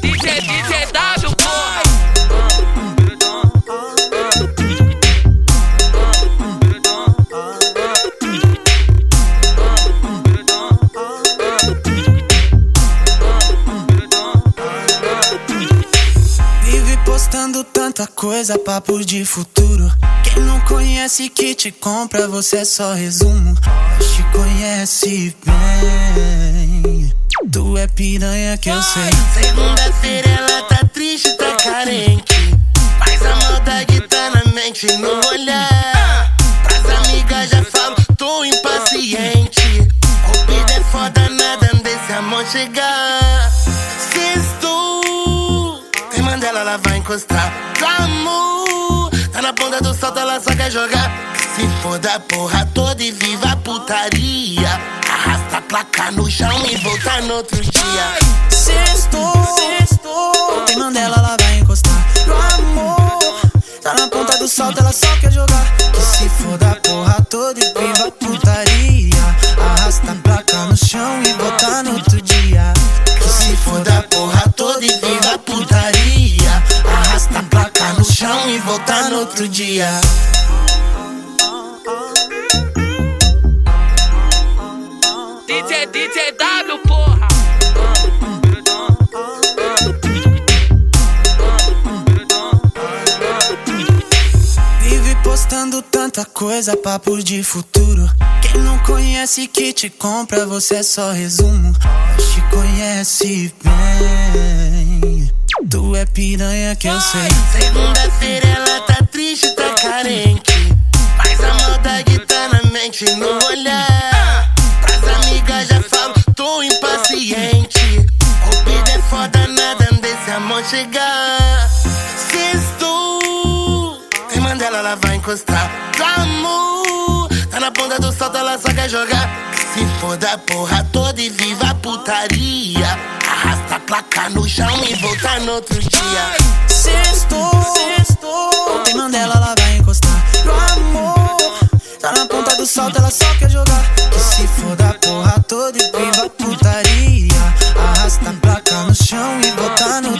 DJ, DJ W, porra! Postando tanta coisa, papos de futuro. Não conhece que te compra, você é só resumo. Te conhece bem. Tu é piranha que eu sei. Segunda-feira ela tá triste, tá carente. Mas a maldade tá na mente, no olhar. Pras amigas já falo, tô impaciente. Cupido é foda, nada desse amor chegar. Sextou, tem Mandela, ela vai encostar. Amor, tá na ponta do salto, ela só quer jogar. Se for da porra toda e viva a putaria. Arrasta a placa no chão e volta no outro dia. Sextou, sextou. Tem Mandela, ela vai encostar. No amor, tá na ponta do salto, ela só quer jogar. Que se for da porra toda e e volta no outro dia. DJ, DJ W, porra. Vive postando tanta coisa, papo de futuro. Quem não conhece que te compra, você é só resumo. Mas te conhece bem. Tu é piranha que eu sei. Segunda-feira ela tá triste, tá carente. Mas a maldade tá na mente, no olhar. Pras amigas já falo, tô impaciente. Cupido é foda, nada desse amor chegar. Sextou, tem Mandela, ela vai encostar. Amor, tá na ponta do salto, ela só quer jogar. Se for da porra toda e viva a putaria. Placa no chão e voltar no outro dia. Sextou, sextou. Tem Mandela, ela vai encostar. Meu amor, tá na ponta do salto, ela só quer jogar. Que se for da porra toda e viva putaria. Arrasta a placa no chão e botar no